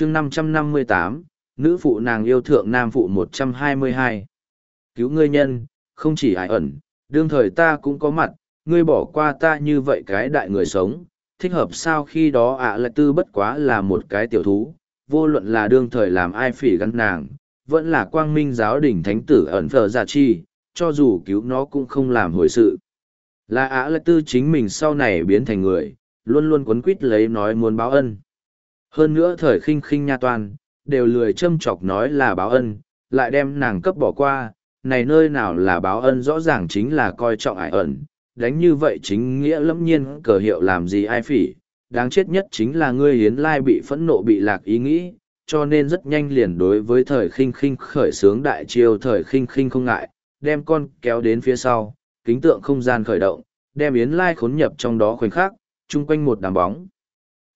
chương 558, nữ phụ nàng yêu thượng nam phụ 122. Cứu ngươi nhân, không chỉ ai ẩn, đương thời ta cũng có mặt, ngươi bỏ qua ta như vậy cái đại người sống, thích hợp sao khi đó ạ à lại tư bất quá là một cái tiểu thú, vô luận là đương thời làm ai phỉ gắn nàng, vẫn là quang minh giáo đỉnh thánh tử ẩn phở giả chi, cho dù cứu nó cũng không làm hồi sự. Là ạ à lại tư chính mình sau này biến thành người, luôn luôn quấn quýt lấy nói muốn báo ân. Hơn nữa thời khinh khinh nha toàn, đều lười châm chọc nói là báo ân, lại đem nàng cấp bỏ qua, này nơi nào là báo ân rõ ràng chính là coi trọng ải ẩn, đánh như vậy chính nghĩa lẫm nhiên cờ hiệu làm gì ai phỉ, đáng chết nhất chính là ngươi hiến lai bị phẫn nộ bị lạc ý nghĩ, cho nên rất nhanh liền đối với thời khinh khinh khởi sướng đại chiêu thời khinh khinh không ngại, đem con kéo đến phía sau, kính tượng không gian khởi động, đem yến lai khốn nhập trong đó khoảnh khắc, chung quanh một đám bóng.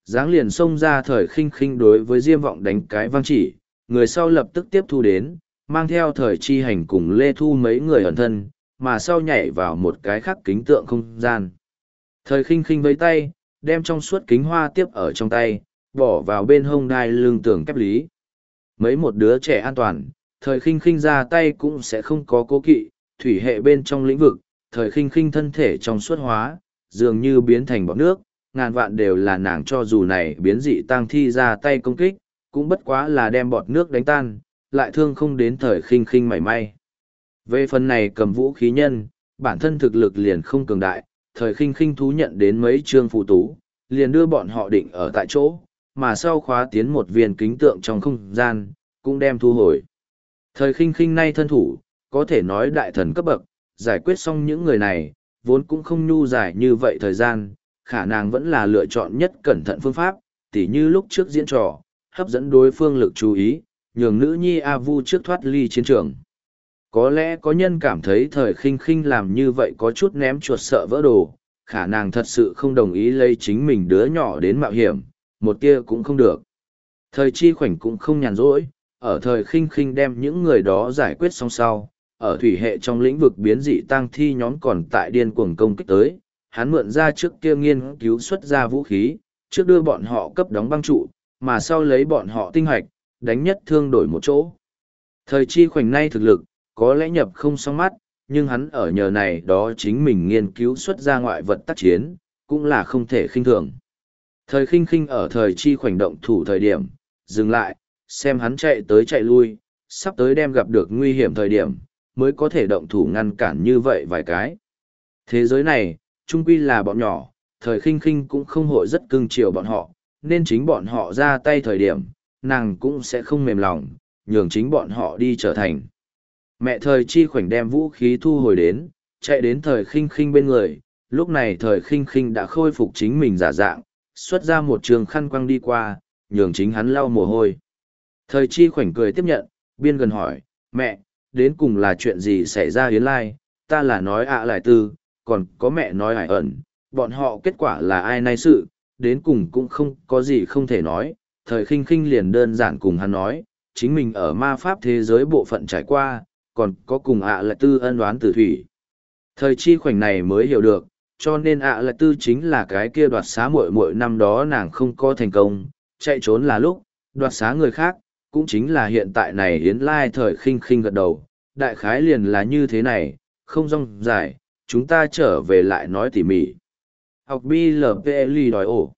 Giáng liền xông ra thời khinh khinh đối với diêm vọng đánh cái vang chỉ, người sau lập tức tiếp thu đến, mang theo thời chi hành cùng lê thu mấy người ẩn thân, mà sau nhảy vào một cái khác kính tượng không gian. Thời khinh khinh với tay, đem trong suốt kính hoa tiếp ở trong tay, bỏ vào bên hông đai lưng tường kép lý. Mấy một đứa trẻ an toàn, thời khinh khinh ra tay cũng sẽ không có cố kỵ, thủy hệ bên trong lĩnh vực, thời khinh khinh thân thể trong suốt hóa, dường như biến thành bọt nước, ngàn vạn đều là nàng cho dù này biến dị tăng thi ra tay công kích, cũng bất quá là đem bọt nước đánh tan, lại thương không đến thời khinh khinh mảy may. Về phần này cầm vũ khí nhân, bản thân thực lực liền không cường đại, thời khinh khinh thú nhận đến mấy trương phụ tú, liền đưa bọn họ định ở tại chỗ, mà sau khóa tiến một viên kính tượng trong không gian, cũng đem thu hồi. Thời khinh khinh nay thân thủ, có thể nói đại thần cấp bậc, giải quyết xong những người này, vốn cũng không nhu giải như vậy thời gian, khả năng vẫn là lựa chọn nhất cẩn thận phương pháp, tỉ như lúc trước diễn trò, hấp dẫn đối phương lực chú ý, nhường nữ nhi A Vu trước thoát ly chiến trường. Có lẽ có nhân cảm thấy thời khinh khinh làm như vậy có chút ném chuột sợ vỡ đồ, khả năng thật sự không đồng ý lấy chính mình đứa nhỏ đến mạo hiểm, một tia cũng không được. Thời chi khoảnh cũng không nhàn rỗi, ở thời khinh khinh đem những người đó giải quyết xong sau, ở thủy hệ trong lĩnh vực biến dị tăng thi nhóm còn tại điên cuồng công kích tới, hắn mượn ra trước kia nghiên cứu xuất ra vũ khí, trước đưa bọn họ cấp đóng băng trụ, mà sau lấy bọn họ tinh hoạch, đánh nhất thương đổi một chỗ. Thời chi khoảnh nay thực lực, có lẽ nhập không song mắt, nhưng hắn ở nhờ này đó chính mình nghiên cứu xuất ra ngoại vật tác chiến, cũng là không thể khinh thường. Thời khinh khinh ở thời chi khoảnh động thủ thời điểm, dừng lại, xem hắn chạy tới chạy lui, sắp tới đem gặp được nguy hiểm thời điểm, mới có thể động thủ ngăn cản như vậy vài cái. Thế giới này, trung quy là bọn nhỏ, thời khinh khinh cũng không hội rất cưng chiều bọn họ, nên chính bọn họ ra tay thời điểm, nàng cũng sẽ không mềm lòng, nhường chính bọn họ đi trở thành. Mẹ thời chi khoảnh đem vũ khí thu hồi đến, chạy đến thời khinh khinh bên người, lúc này thời khinh khinh đã khôi phục chính mình giả dạng, xuất ra một trường khăn quăng đi qua, nhường chính hắn lau mồ hôi. Thời chi khoảnh cười tiếp nhận, biên gần hỏi, mẹ, đến cùng là chuyện gì xảy ra hiến lai, ta là nói ạ lại tư, còn có mẹ nói hải ẩn, bọn họ kết quả là ai nay sự, đến cùng cũng không có gì không thể nói, thời khinh khinh liền đơn giản cùng hắn nói, chính mình ở ma pháp thế giới bộ phận trải qua, còn có cùng ạ lại tư ân đoán tử thủy. Thời chi khoảnh này mới hiểu được, cho nên ạ lại tư chính là cái kia đoạt xá muội muội năm đó nàng không có thành công, chạy trốn là lúc, đoạt xá người khác, cũng chính là hiện tại này hiến lai thời khinh khinh gật đầu, đại khái liền là như thế này, không rong dài, chúng ta trở về lại nói tỉ mỉ. Học BLPL đòi ổ.